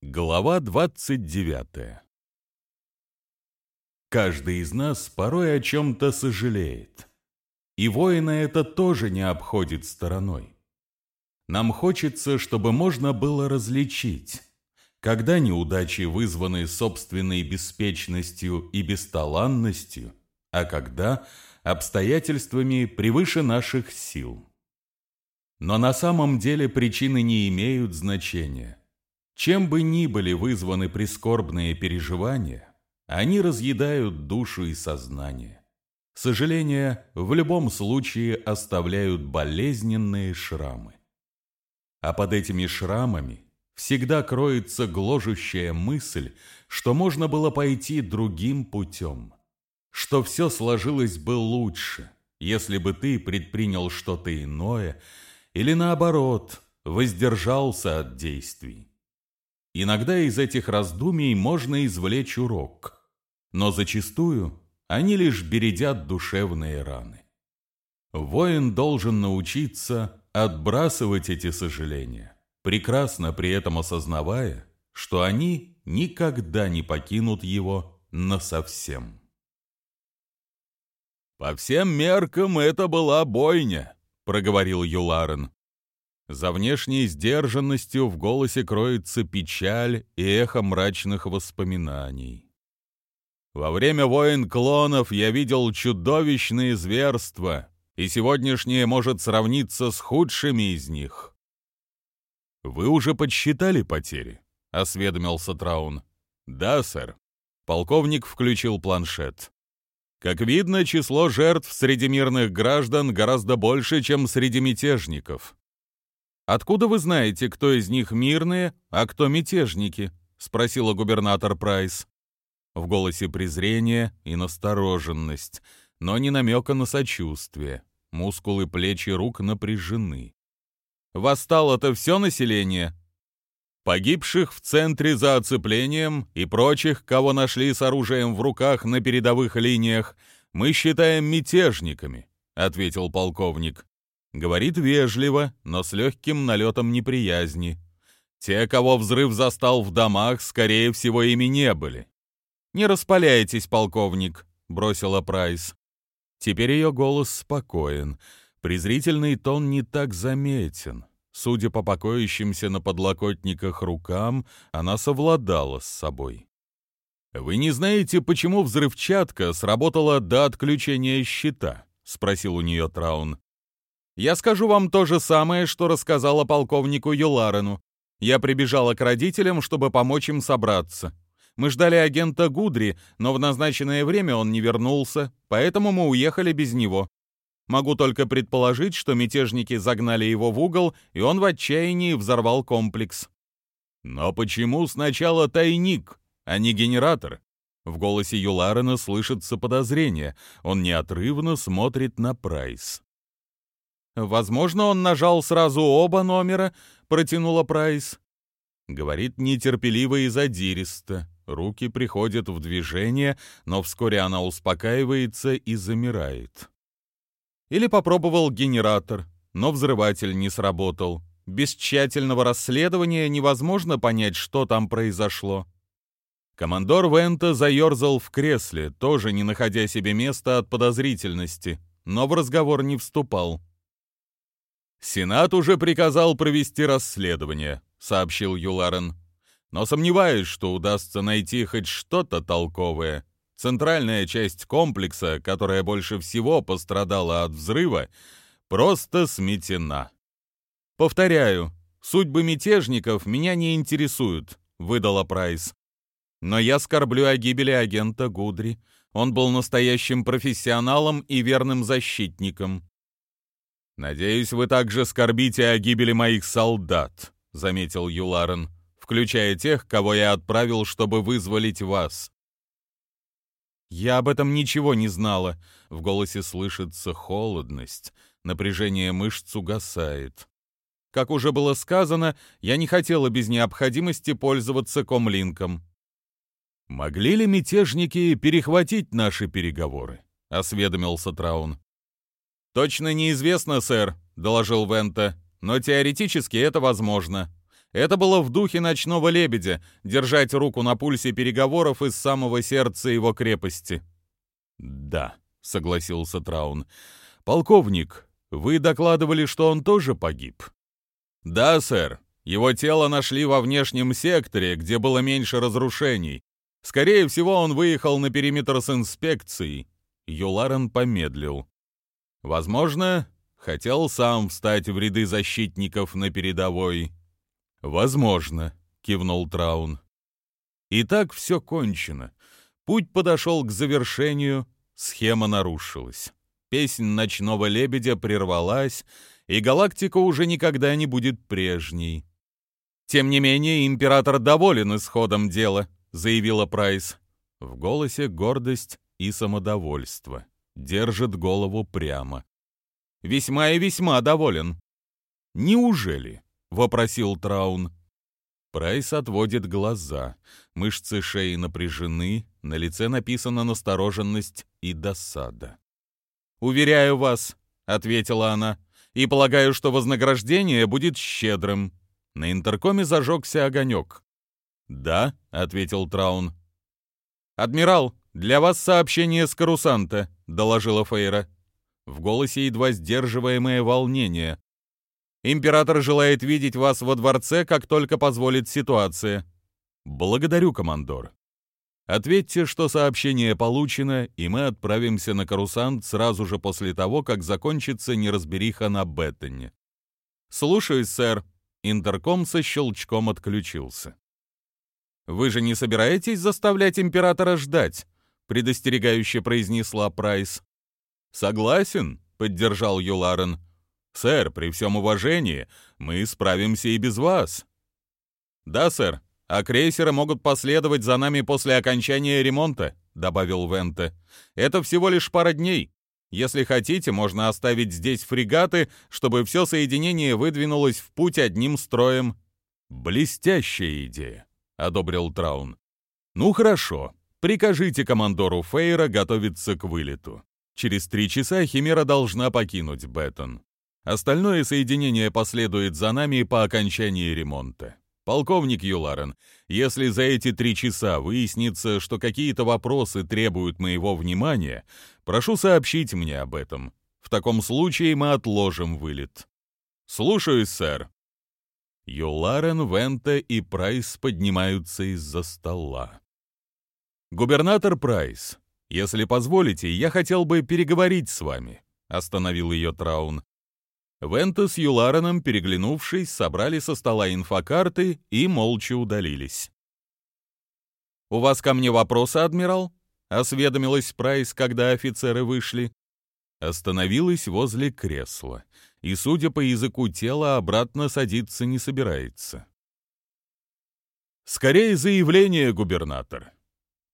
Глава 29 Каждый из нас порой о чем-то сожалеет. И воина это тоже не обходит стороной. Нам хочется, чтобы можно было различить, когда неудачи вызваны собственной беспечностью и бесталанностью, а когда обстоятельствами превыше наших сил. Но на самом деле причины не имеют значения. Чем бы ни были вызваны прискорбные переживания, они разъедают душу и сознание. Сожаления в любом случае оставляют болезненные шрамы. А под этими шрамами всегда кроется гложущая мысль, что можно было пойти другим путем, что все сложилось бы лучше, если бы ты предпринял что-то иное или наоборот воздержался от действий. Иногда из этих раздумий можно извлечь урок, но зачастую они лишь бередят душевные раны. Воин должен научиться отбрасывать эти сожаления, прекрасно при этом осознавая, что они никогда не покинут его насовсем. «По всем меркам это была бойня», — проговорил Юларен. За внешней сдержанностью в голосе кроется печаль и эхо мрачных воспоминаний. Во время войн клонов я видел чудовищные зверства, и сегодняшнее может сравниться с худшими из них. «Вы уже подсчитали потери?» — осведомился Траун. «Да, сэр». Полковник включил планшет. Как видно, число жертв среди мирных граждан гораздо больше, чем среди мятежников. «Откуда вы знаете, кто из них мирные, а кто мятежники?» — спросила губернатор Прайс. В голосе презрение и настороженность, но не намека на сочувствие. Мускулы плеч и рук напряжены. «Восстало-то все население?» Погибших в центре за оцеплением и прочих, кого нашли с оружием в руках на передовых линиях, мы считаем мятежниками, ответил полковник. Говорит вежливо, но с легким налетом неприязни. Те, кого взрыв застал в домах, скорее всего, ими не были. «Не распаляйтесь, полковник», — бросила Прайс. Теперь ее голос спокоен. Презрительный тон не так заметен. Судя по покоящимся на подлокотниках рукам, она совладала с собой. «Вы не знаете, почему взрывчатка сработала до отключения щита?» — спросил у нее Траун. Я скажу вам то же самое, что рассказала полковнику Юларену. Я прибежала к родителям, чтобы помочь им собраться. Мы ждали агента Гудри, но в назначенное время он не вернулся, поэтому мы уехали без него. Могу только предположить, что мятежники загнали его в угол, и он в отчаянии взорвал комплекс. Но почему сначала тайник, а не генератор? В голосе Юларена слышится подозрение. Он неотрывно смотрит на Прайс. Возможно, он нажал сразу оба номера, протянула Прайс. Говорит нетерпеливо и задиристо. Руки приходят в движение, но вскоре она успокаивается и замирает. Или попробовал генератор, но взрыватель не сработал. Без тщательного расследования невозможно понять, что там произошло. Командор Вента заерзал в кресле, тоже не находя себе места от подозрительности, но в разговор не вступал. «Сенат уже приказал провести расследование», — сообщил Юларен. «Но сомневаюсь, что удастся найти хоть что-то толковое. Центральная часть комплекса, которая больше всего пострадала от взрыва, просто сметена». «Повторяю, судьбы мятежников меня не интересуют», — выдала Прайс. «Но я скорблю о гибели агента Гудри. Он был настоящим профессионалом и верным защитником. «Надеюсь, вы также скорбите о гибели моих солдат», — заметил Юларен, «включая тех, кого я отправил, чтобы вызволить вас». «Я об этом ничего не знала», — в голосе слышится холодность, напряжение мышц угасает. Как уже было сказано, я не хотела без необходимости пользоваться комлинком. «Могли ли мятежники перехватить наши переговоры?» — осведомился Траун. «Точно неизвестно, сэр», — доложил Вента, «но теоретически это возможно. Это было в духе ночного лебедя — держать руку на пульсе переговоров из самого сердца его крепости. «Да», — согласился Траун. «Полковник, вы докладывали, что он тоже погиб?» «Да, сэр. Его тело нашли во внешнем секторе, где было меньше разрушений. Скорее всего, он выехал на периметр с инспекцией». Юларен помедлил. «Возможно, хотел сам встать в ряды защитников на передовой». «Возможно», — кивнул Траун. «И так все кончено. Путь подошел к завершению, схема нарушилась. Песнь ночного лебедя прервалась, и галактика уже никогда не будет прежней. «Тем не менее, император доволен исходом дела», — заявила Прайс. В голосе гордость и самодовольство. Держит голову прямо. «Весьма и весьма доволен». «Неужели?» — вопросил Траун. Прайс отводит глаза. Мышцы шеи напряжены, на лице написана настороженность и досада. «Уверяю вас», — ответила она, — «и полагаю, что вознаграждение будет щедрым». На интеркоме зажегся огонек. «Да», — ответил Траун. «Адмирал, для вас сообщение с Карусанта», — доложила Фейра. В голосе едва сдерживаемое волнение. «Император желает видеть вас во дворце, как только позволит ситуация». «Благодарю, командор», Ответьте, что сообщение получено, и мы отправимся на Карусант сразу же после того, как закончится неразбериха на Беттоне. Слушаюсь, сэр. Интерком со щелчком отключился. Вы же не собираетесь заставлять императора ждать? Предостерегающе произнесла Прайс. Согласен, поддержал Юларен. Сэр, при всем уважении, мы справимся и без вас. Да, сэр, а крейсеры могут последовать за нами после окончания ремонта», — добавил Венте. «Это всего лишь пара дней. Если хотите, можно оставить здесь фрегаты, чтобы все соединение выдвинулось в путь одним строем». «Блестящая идея», — одобрил Траун. «Ну хорошо, прикажите командору Фейра готовиться к вылету. Через три часа Химера должна покинуть Беттон. Остальное соединение последует за нами по окончании ремонта. Полковник Юларен, если за эти три часа выяснится, что какие-то вопросы требуют моего внимания, прошу сообщить мне об этом. В таком случае мы отложим вылет. Слушаюсь, сэр. Юларен, Вента и Прайс поднимаются из-за стола. «Губернатор Прайс, если позволите, я хотел бы переговорить с вами», — остановил ее Траун. Вента с Юлареном, переглянувшись, собрали со стола инфокарты и молча удалились. «У вас ко мне вопросы, адмирал?» — осведомилась Прайс, когда офицеры вышли. Остановилась возле кресла и, судя по языку тела, обратно садиться не собирается. «Скорее заявление, губернатор!»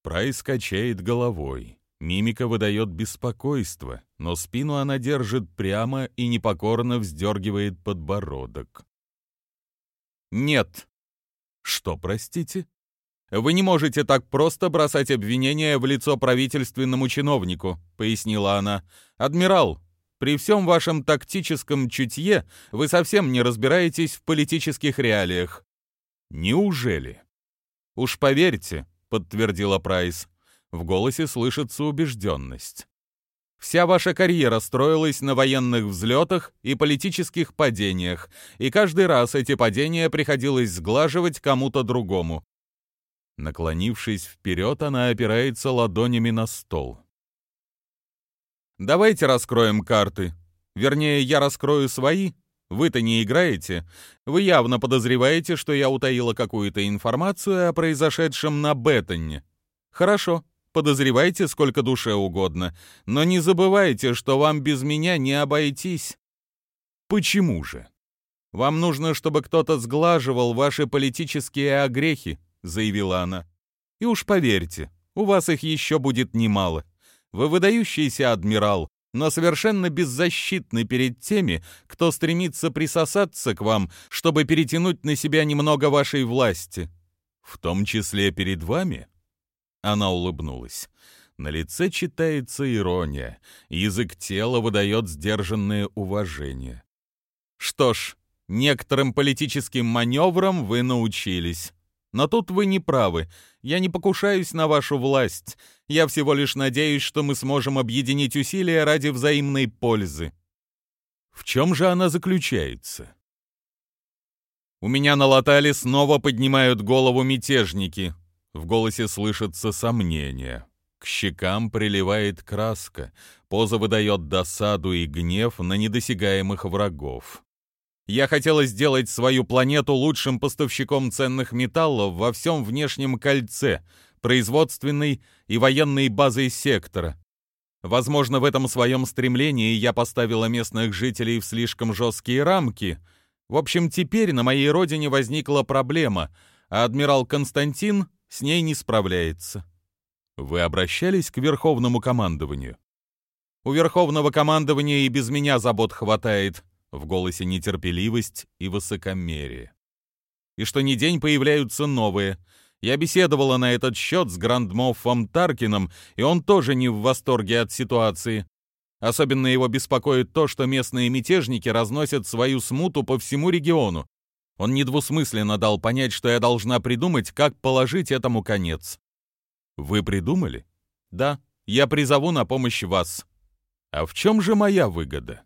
Прайс качает головой. Мимика выдает беспокойство, но спину она держит прямо и непокорно вздергивает подбородок. «Нет». «Что, простите?» «Вы не можете так просто бросать обвинения в лицо правительственному чиновнику», — пояснила она. «Адмирал, при всем вашем тактическом чутье вы совсем не разбираетесь в политических реалиях». «Неужели?» «Уж поверьте», — подтвердила Прайс. В голосе слышится убежденность. Вся ваша карьера строилась на военных взлетах и политических падениях, и каждый раз эти падения приходилось сглаживать кому-то другому. Наклонившись вперед, она опирается ладонями на стол. «Давайте раскроем карты. Вернее, я раскрою свои. Вы-то не играете. Вы явно подозреваете, что я утаила какую-то информацию о произошедшем на Беттоне. Хорошо. Подозревайте сколько душе угодно, но не забывайте, что вам без меня не обойтись. Почему же? Вам нужно, чтобы кто-то сглаживал ваши политические огрехи, заявила она. И уж поверьте, у вас их еще будет немало. Вы выдающийся адмирал, но совершенно беззащитны перед теми, кто стремится присосаться к вам, чтобы перетянуть на себя немного вашей власти. В том числе перед вами? Она улыбнулась. На лице читается ирония. Язык тела выдает сдержанное уважение. «Что ж, Некоторым политическим маневрам вы научились. Но тут вы не правы. Я не покушаюсь на вашу власть. Я всего лишь надеюсь, что мы сможем объединить усилия ради взаимной пользы. В чем же она заключается? У меня на Латале снова поднимают голову мятежники. В голосе слышится сомнение. К щекам приливает краска. Поза выдает досаду и гнев на недосягаемых врагов. Я хотела сделать свою планету лучшим поставщиком ценных металлов во всем внешнем кольце, производственной и военной базой сектора. Возможно, в этом своем стремлении я поставила местных жителей в слишком жесткие рамки. В общем, теперь на моей родине возникла проблема, а адмирал Константин с ней не справляется. Вы обращались к Верховному командованию? У Верховного командования и без меня забот хватает, в голосе нетерпеливость и высокомерие. И что ни день появляются новые. Я беседовала на этот счет с Грандмоффом Таркином, и он тоже не в восторге от ситуации. Особенно его беспокоит то, что местные мятежники разносят свою смуту по всему региону. Он недвусмысленно дал понять, что я должна придумать, как положить этому конец. Вы придумали? Да, я призову на помощь вас. А в чем же моя выгода?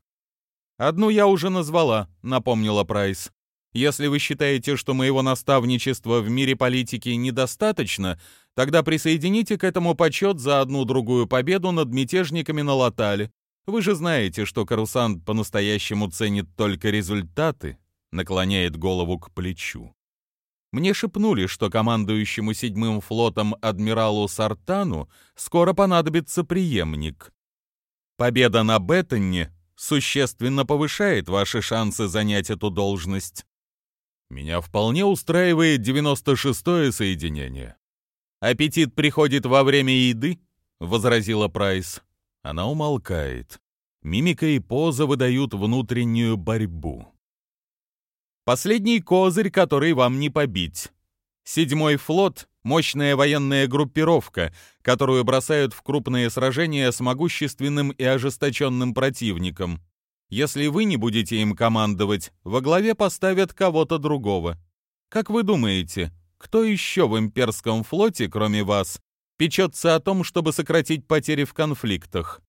«Одну я уже назвала», — напомнила Прайс. «Если вы считаете, что моего наставничества в мире политики недостаточно, тогда присоедините к этому почет за одну-другую победу над мятежниками на Латале. Вы же знаете, что Карусант по-настоящему ценит только результаты», — наклоняет голову к плечу. Мне шепнули, что командующему седьмым флотом адмиралу Сартану скоро понадобится преемник. Победа на Беттоне существенно повышает ваши шансы занять эту должность. Меня вполне устраивает 96-е соединение. Аппетит приходит во время еды, возразила Прайс. Она умолкает. Мимика и поза выдают внутреннюю борьбу. Последний козырь, который вам не побить. Седьмой флот — мощная военная группировка, которую бросают в крупные сражения с могущественным и ожесточенным противником. Если вы не будете им командовать, во главе поставят кого-то другого. Как вы думаете, кто еще в имперском флоте, кроме вас, печется о том, чтобы сократить потери в конфликтах?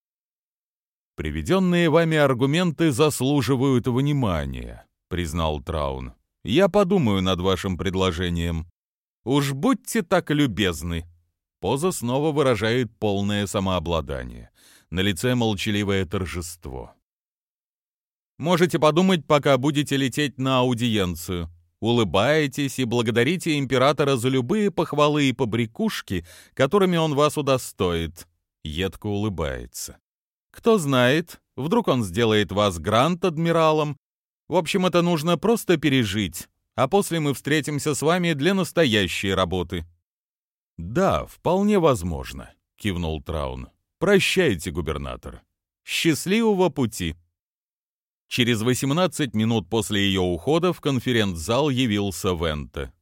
«Приведенные вами аргументы заслуживают внимания», — признал Траун. «Я подумаю над вашим предложением». «Уж будьте так любезны!» Поза снова выражает полное самообладание. На лице молчаливое торжество. «Можете подумать, пока будете лететь на аудиенцию. Улыбаетесь и благодарите императора за любые похвалы и побрякушки, которыми он вас удостоит». Едко улыбается. «Кто знает, вдруг он сделает вас грант-адмиралом. В общем, это нужно просто пережить а после мы встретимся с вами для настоящей работы». «Да, вполне возможно», — кивнул Траун. «Прощайте, губернатор. Счастливого пути!» Через 18 минут после ее ухода в конференц-зал явился Вента.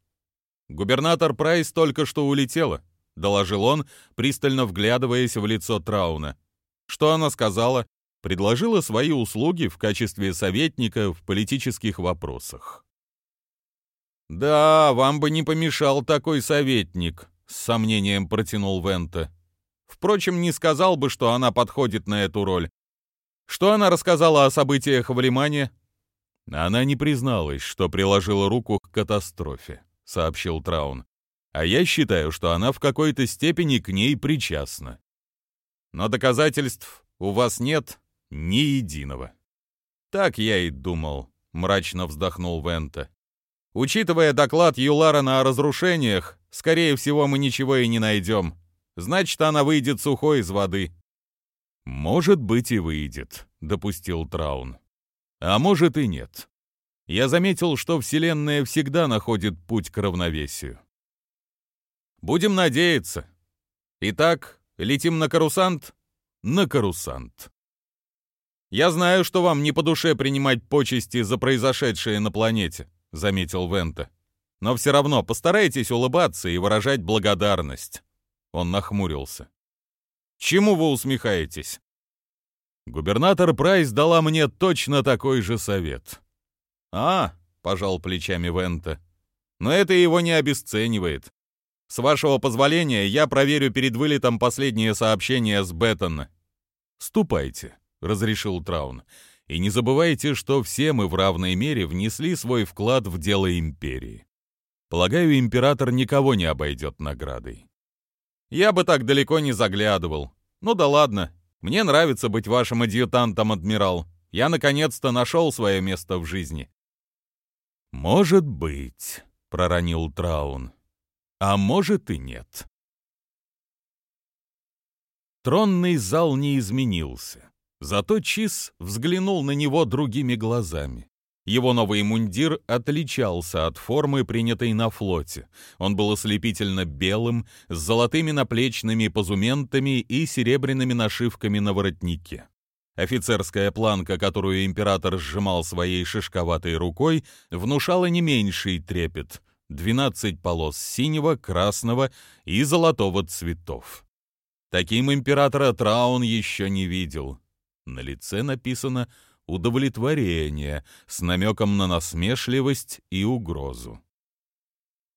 «Губернатор Прайс только что улетела», — доложил он, пристально вглядываясь в лицо Трауна. «Что она сказала?» «Предложила свои услуги в качестве советника в политических вопросах». «Да, вам бы не помешал такой советник», — с сомнением протянул Вента. «Впрочем, не сказал бы, что она подходит на эту роль. Что она рассказала о событиях в Лимане?» «Она не призналась, что приложила руку к катастрофе», — сообщил Траун. «А я считаю, что она в какой-то степени к ней причастна». «Но доказательств у вас нет ни единого». «Так я и думал», — мрачно вздохнул Вента. Учитывая доклад Юларана о разрушениях, скорее всего, мы ничего и не найдем. Значит, она выйдет сухой из воды». «Может быть и выйдет», — допустил Траун. «А может и нет. Я заметил, что Вселенная всегда находит путь к равновесию». «Будем надеяться. Итак, летим на карусант?» «На карусант». «Я знаю, что вам не по душе принимать почести за произошедшее на планете. — заметил Вента. «Но все равно постарайтесь улыбаться и выражать благодарность». Он нахмурился. «Чему вы усмехаетесь?» Губернатор Прайс дала мне точно такой же совет. «А, пожал плечами Вента. «Но это его не обесценивает. С вашего позволения, я проверю перед вылетом последнее сообщение с Беттона». «Ступайте», — разрешил Траун. «И не забывайте, что все мы в равной мере внесли свой вклад в дело Империи. Полагаю, Император никого не обойдет наградой». «Я бы так далеко не заглядывал. Ну да ладно, мне нравится быть вашим адъютантом, адмирал. Я наконец-то нашел свое место в жизни». «Может быть», — проронил Траун. «А может и нет». Тронный зал не изменился. Зато Чиз взглянул на него другими глазами. Его новый мундир отличался от формы, принятой на флоте. Он был ослепительно белым, с золотыми наплечными позументами и серебряными нашивками на воротнике. Офицерская планка, которую император сжимал своей шишковатой рукой, внушала не меньший трепет. Двенадцать полос синего, красного и золотого цветов. Таким императора Траун еще не видел. На лице написано удовлетворение с намеком на насмешливость и угрозу.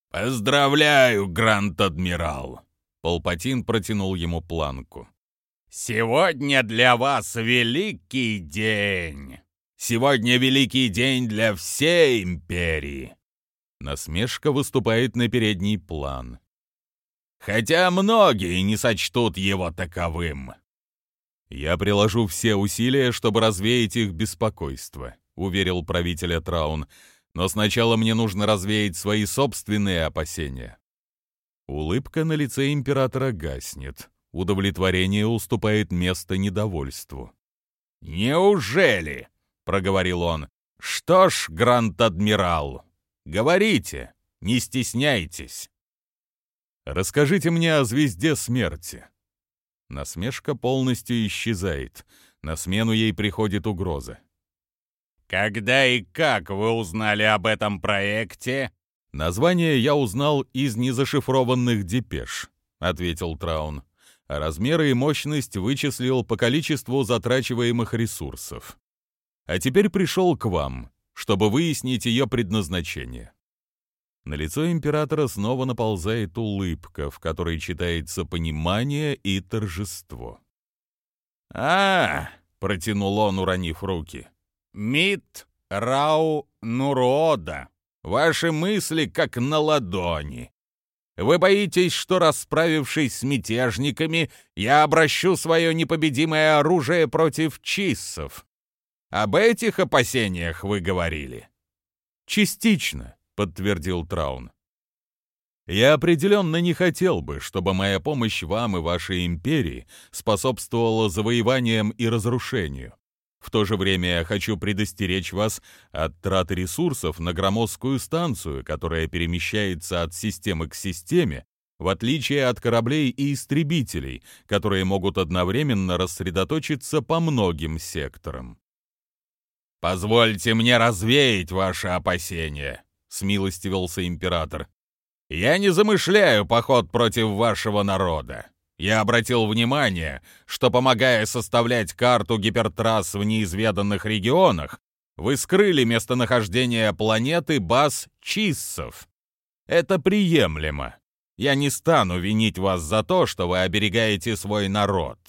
«Поздравляю, Гранд-Адмирал!» Полпатин протянул ему планку. «Сегодня для вас великий день! Сегодня великий день для всей империи!» Насмешка выступает на передний план. «Хотя многие не сочтут его таковым. «Я приложу все усилия, чтобы развеять их беспокойство», — уверил правителя Траун. «Но сначала мне нужно развеять свои собственные опасения». Улыбка на лице императора гаснет. Удовлетворение уступает место недовольству. «Неужели?» — проговорил он. «Что ж, Гранд-Адмирал, говорите, не стесняйтесь». «Расскажите мне о звезде смерти», Насмешка полностью исчезает. На смену ей приходит угроза. «Когда и как вы узнали об этом проекте?» «Название я узнал из незашифрованных депеш», — ответил Траун. А размеры и мощность вычислил по количеству затрачиваемых ресурсов. А теперь пришел к вам, чтобы выяснить ее предназначение. На лицо императора снова наползает улыбка, в которой читается понимание и торжество. а, протянул он, уронив руки. «Мит Рау Нурода. Ваши мысли как на ладони. Вы боитесь, что, расправившись с мятежниками, я обращу свое непобедимое оружие против чиссов? Об этих опасениях вы говорили?» «Частично», — подтвердил Траун. «Я определенно не хотел бы, чтобы моя помощь вам и вашей империи способствовала завоеваниям и разрушению. В то же время я хочу предостеречь вас от траты ресурсов на громоздкую станцию, которая перемещается от системы к системе, в отличие от кораблей и истребителей, которые могут одновременно рассредоточиться по многим секторам. «Позвольте мне развеять ваши опасения», смилостивился император. «Я не замышляю поход против вашего народа. Я обратил внимание, что, помогая составлять карту гипертрасс в неизведанных регионах, вы скрыли местонахождение планеты баз Чиссов. Это приемлемо. Я не стану винить вас за то, что вы оберегаете свой народ.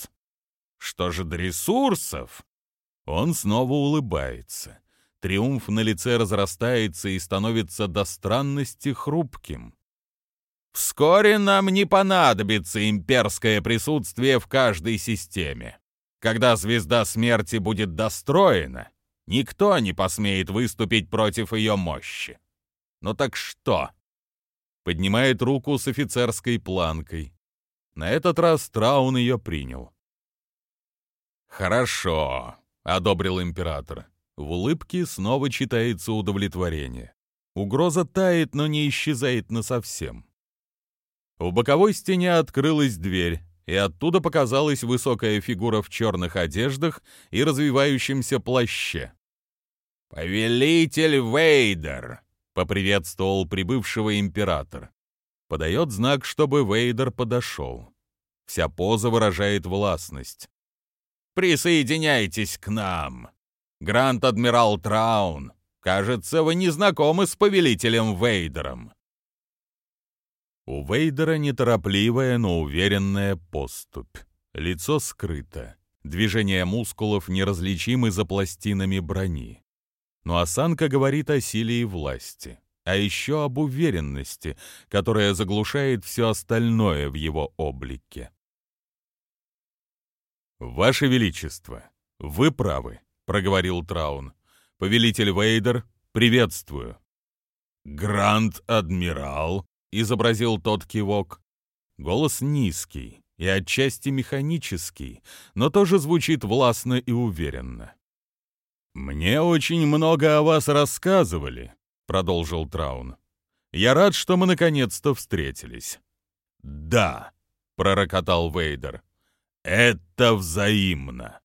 Что же до ресурсов?» Он снова улыбается. Триумф на лице разрастается и становится до странности хрупким. «Вскоре нам не понадобится имперское присутствие в каждой системе. Когда звезда смерти будет достроена, никто не посмеет выступить против ее мощи. Ну так что?» Поднимает руку с офицерской планкой. На этот раз Траун ее принял. «Хорошо», — одобрил император. В улыбке снова читается удовлетворение. Угроза тает, но не исчезает насовсем. В боковой стене открылась дверь, и оттуда показалась высокая фигура в черных одеждах и развивающемся плаще. «Повелитель Вейдер!» — поприветствовал прибывшего император. Подает знак, чтобы Вейдер подошел. Вся поза выражает властность. «Присоединяйтесь к нам!» Гранд-адмирал Траун, Кажется, вы не знакомы с повелителем Вейдером». У Вейдера неторопливая, но уверенная поступь. Лицо скрыто. Движения мускулов неразличимы за пластинами брони. Но осанка говорит о силе и власти, а еще об уверенности, которая заглушает все остальное в его облике. «Ваше Величество, вы правы», — проговорил Траун. «Повелитель Вейдер, приветствую». «Гранд-адмирал», — изобразил тот кивок. Голос низкий и отчасти механический, но тоже звучит властно и уверенно. «Мне очень много о вас рассказывали», — продолжил Траун. «Я рад, что мы наконец-то встретились». «Да», — пророкотал Вейдер, — «это взаимно».